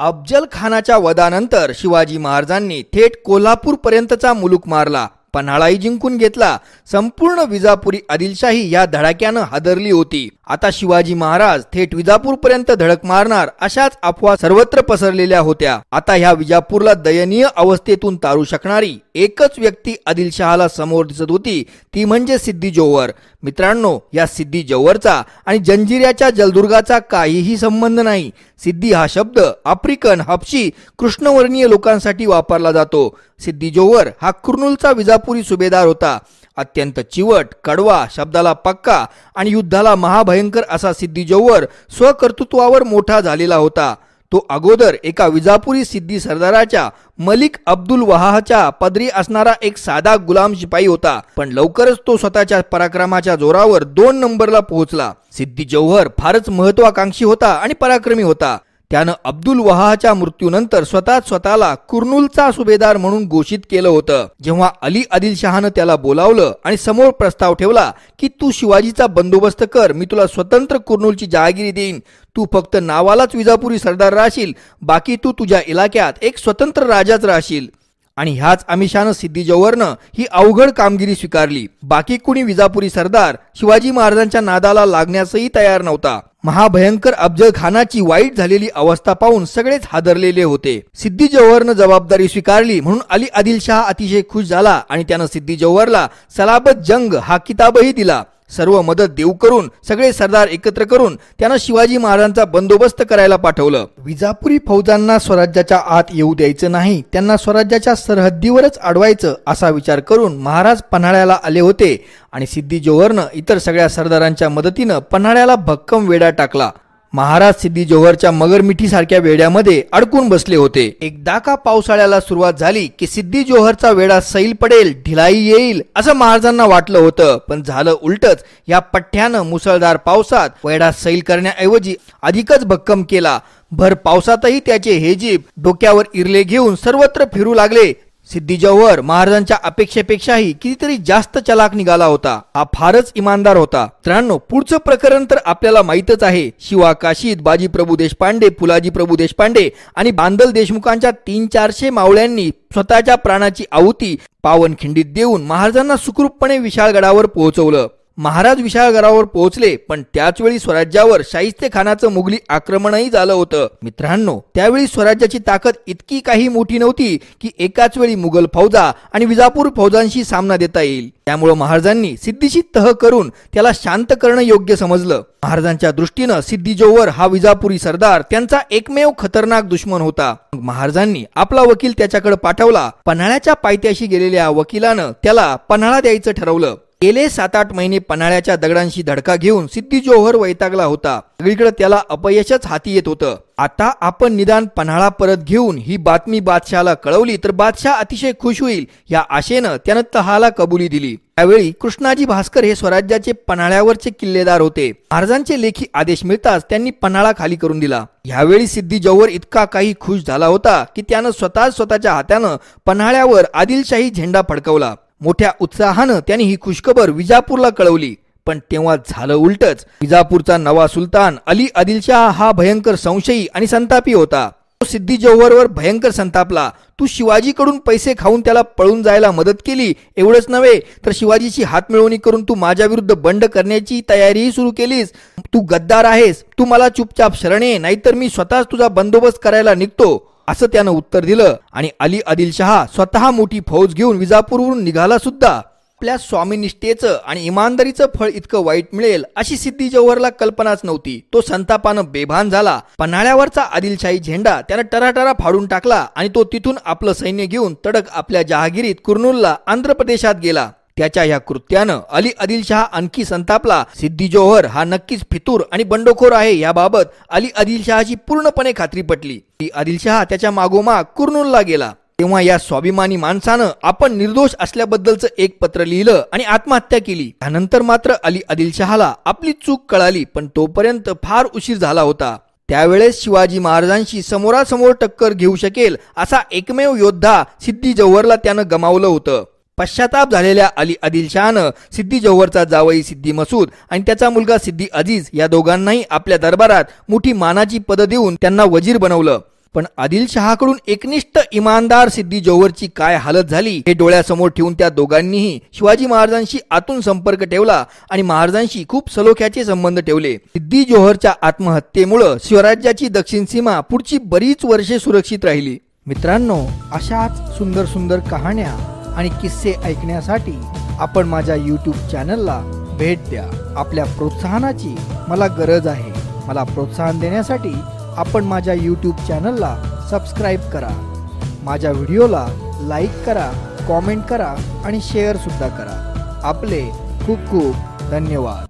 अफजल खानाच्या वधानंतर शिवाजी महाराजांनी थेट कोल्हापूर पर्यंतचा मुलूक मारला पन्हाळाही जिंकून घेतला. संपूर्ण विजापुरी आदिलशाही या धडाक्यानं हादरली होती. आता शिवाजी महाराज थेट विजापूरपर्यंत धडक मारणार अशाच अफवा सर्वत्र पसरलेल्या होत्या. आता ह्या विजापूरला दयनीय अवस्थेतून तारू शकणारी एकच व्यक्ती आदिलशहाला समोर दिसत होती ती म्हणजे सिद्धी जोवर. मित्रांनो या सिद्धी जोवरचा आणि जंजिऱ्याच्या जलदुर्गाचा काहीही संबंध नाही. सिद्धी हा शब्द आफ्रिकन हपशी कृष्णवर्णीय लोकांसाठी वापरला जातो. सिद्धी जोवर हा कुर्नूलचा विजापुरी सुभेदार होता. अत्यंत चिवट कडवा शब्दाला पक्का आणि युद्धाला महाभयंकर असा सिद्धी जोवर स्वकर्तृत्वावर मोठा झालेला होता. तो अगोदर एका विजापुरी सिद्धी सरदाराच्या मलिक अब्दुल वहाच्या पदरी असणारा एक साधा गुलाम शिपाई होता. पण लवकरच तो स्वतःच्या पराक्रमाच्या जोरावर दोन नंबरला पोहोचला. सिद्धी जौहर फारच महत्वाकांक्षी होता आणि पराक्रमी होता. त्यानं अब्दुल वहाच्या मृत्यूनंतर स्वतः स्वतःला कुर्नूलचा सुभेदार म्हणून घोषित केलं होतं. जेव्हा अली आदिलशहानं त्याला बोलावलं आणि समोर प्रस्ताव ठेवला की तू शिवाजीचा बंदोबस्त कर मी तुला स्वतंत्र कुर्नूलची जहागिरी देईन. तू फक्त नावालाच विजापुरी सरदार राहशील बाकी तू तुझ्या इलाक्यात एक स्वतंत्र राजाच राहशील. आणि ह्याच आमिषानं सिद्धी जौहरनं ही अवघड कामगिरी स्वीकारली. बाकी कुणी विजापुरी सरदार शिवाजी महाराजांच्या नादाला लागण्यासही तयार नव्हता. महाभयंकर अफजल खानाची वाईट झालेली अवस्था पाहून सगळेच हादरलेले होते. सिद्धी जौहरनं जबाबदारी स्वीकारली म्हणून अली आदिलशाह अतिशय खुश झाला आणि त्यानं सिद्धी जौहरला सलाबत जंग हा किताबही दिला. सर्व मदत देऊ करून सगळे सरदार एकत्र करून त्यानं शिवाजी महाराजांचा बंदोबस्त करायला पाठवलं. विजापुरी फौजांना स्वराज्याच्या आत येऊ द्यायचं नाही त्यांना स्वराज्याच्या सरहद्दीवरच अडवायचं असा विचार करून महाराज पन्हाळ्याला आले होते आणि सिद्धी जोहरनं इतर सगळ्या सरदारांच्या मदतीनं पन्हाळ्याला भक्कम वेढा टाकला. महाराज सिद्धी जोहरच्या मगरमिठीसारख्या वेड्यामध्ये अडकून बसले होते. एकदा का पावसाळ्याला सुरुवात झाली की सिद्धी जोहरचा वेडा सैल पडेल ढिलाई येईल असं महाराजांना वाटलं होतं. पण झालं उलटच. या पठ्ठ्यानं मुसळधार पावसात वेडा सैल करण्याऐवजी अधिकच भक्कम केला. भर पावसातही त्याचे हे जीप डोक्यावर इरले घेऊन सर्वत्र फिरू लागले. सिद्धी जौहर महाराजांच्या अपेक्षेपेक्षाही कितीतरी जास्त चलाक निघाला होता. हा फारच इमानदार होता. मित्रांनो पुढचं प्रकरण तर आपल्याला माहितच आहे. शिवा काशीद बाजी प्रभू देशपांडे फुलाजी प्रभू देशपांडे आणि बांदल देशमुखांच्या तीन चारशे मावळ्यांनी स्वतःच्या प्राणाची आहुती पावनखिंडीत देऊन महाराजांना सुखरूपपणे विशाळगडावर पोहोचवलं. महाराज विशाळगडावर पोहोचले पण त्याच वेळी स्वराज्यावर शाहिस्ते खानाचं मुघली आक्रमणही झालं होतं. मित्रांनो त्यावेळी स्वराज्याची ताकद इतकी काही मोठी नव्हती की एकाच वेळी मुघल फौजा आणि विजापूर फौजांशी सामना देता येईल. त्यामुळं महाराजांनी सिद्धीशी तह करून त्याला शांत करणं योग्य समजलं. महाराजांच्या दृष्टीनं सिद्धी जोवर हा विजापुरी सरदार त्यांचा एकमेव खतरनाक दुश्मन होता. महाराजांनी आपला वकील त्याच्याकडे पाठवला. पन्हाळ्याच्या पायथ्याशी गेलेल्या वकिलानं त्याला पन्हाळा द्यायचं ठरवलं. गेले सात आठ महिने पन्हाळ्याच्या दगडांशी धडका घेऊन सिद्धी जोहर वैतागला होता. सगळीकडे त्याला अपयशच हाती येत होतं. आता आपण निदान पन्हाळा परत घेऊन ही बातमी बादशाहला कळवली तर बादशाह अतिशय खुश होईल या आशेनं त्यानं तहाला कबुली दिली. त्यावेळी कृष्णाजी भास्कर हे स्वराज्याचे पन्हाळ्यावरचे किल्लेदार होते. महाराजांचे लेखी आदेश मिळताच त्यांनी पन्हाळा खाली करून दिला. यावेळी सिद्धी जौहर इतका काही खुश झाला होता की त्यानं स्वतः स्वतःच्या हातानं पन्हाळ्यावर आदिलशाही झेंडा फडकवला. मोठ्या उत्साहानं त्यांनी ही खुशखबर विजापूरला कळवली. पण तेव्हा झालं उलटच. विजापूरचा नवा सुलतान अली आदिलशाह हा भयंकर संशयी आणि संतापी होता. तो सिद्धी जौहरवर भयंकर संतापला. तू शिवाजीकडून पैसे खाऊन त्याला पळून जायला मदत केली एवढंच नव्हे तर शिवाजीची हातमिळवणी करून तू माझ्या विरुद्ध बंड करण्याची तयारीही सुरू केलीस. तू गद्दार आहेस. तू मला चुपचाप शरण ये नाहीतर मी स्वतःच तुझा बंदोबस्त करायला निघतो. असं त्यानं उत्तर दिलं. आणि अली आदिलशहा स्वतः मोठी फौज घेऊन विजापूरवरून निघाला सुद्धा. आपल्या स्वामीनिष्ठेचं आणि इमानदारीचं फळ इतकं वाईट मिळेल अशी सिद्धी जौहरला कल्पनाच नव्हती. तो संतापानं बेभान झाला. पन्हाळ्यावरचा आदिलशाही झेंडा त्यानं टराटरा फाडून टाकला आणि तो तिथून आपलं सैन्य घेऊन तडक आपल्या जहागिरीत कुर्नूलला आंध्र प्रदेशात गेला. त्याच्या या कृत्यानं अली आदिलशाह आणखी संतापला. सिद्धी जोहर हा नक्कीच फितूर आणि बंडखोर आहे याबाबत अली आदिलशाहची पूर्णपणे खात्री पटली. आदिलशाह त्याच्या मागोमाग कुर्नूलला गेला. तेव्हा या स्वाभिमानी माणसानं आपण निर्दोष असल्याबद्दलचं एक पत्र लिहिलं आणि आत्महत्या केली. त्यानंतर मात्र अली आदिलशहाला आपली चूक कळाली पण तोपर्यंत फार उशीर झाला होता. त्यावेळेस शिवाजी महाराजांशी समोरासमोर टक्कर घेऊ शकेल असा एकमेव योद्धा सिद्धी जौहरला त्यानं गमावलं होतं. पश्चाताप झालेल्या अली आदिलशहानं सिद्दी जौहरचा जावई सिद्धी मसूद आणि त्याचा मुलगा सिद्दी अजीज या दोघांनाही आपल्या दरबारात मोठी मानाची पद देऊन त्यांना वजीर बनवलं. पण आदिलशहाकडून एकनिष्ठ इमानदार सिद्दी जोहरची काय हालत झाली हे डोळ्यासमोर ठेवून त्या दोघांनीही शिवाजी महाराजांशी आतून संपर्क ठेवला आणि महाराजांशी खूप सलोख्याचे संबंध ठेवले. सिद्धी जोहरच्या आत्महत्येमुळं शिवराज्याची दक्षिण सीमा पुढची बरीच वर्षे सुरक्षित राहिली. मित्रांनो अशाच सुंदर सुंदर कहाण्या आणि किस्से ऐकण्यासाठी आपण माझ्या यूट्यूब चॅनलला भेट द्या. आपल्या प्रोत्साहनाची मला गरज आहे. मला प्रोत्साहन देण्यासाठी आपण माझ्या यूट्यूब चॅनलला सबस्क्राईब करा. माझ्या व्हिडिओला लाईक करा कॉमेंट करा आणि शेअरसुद्धा करा. आपले खूप खूप धन्यवाद.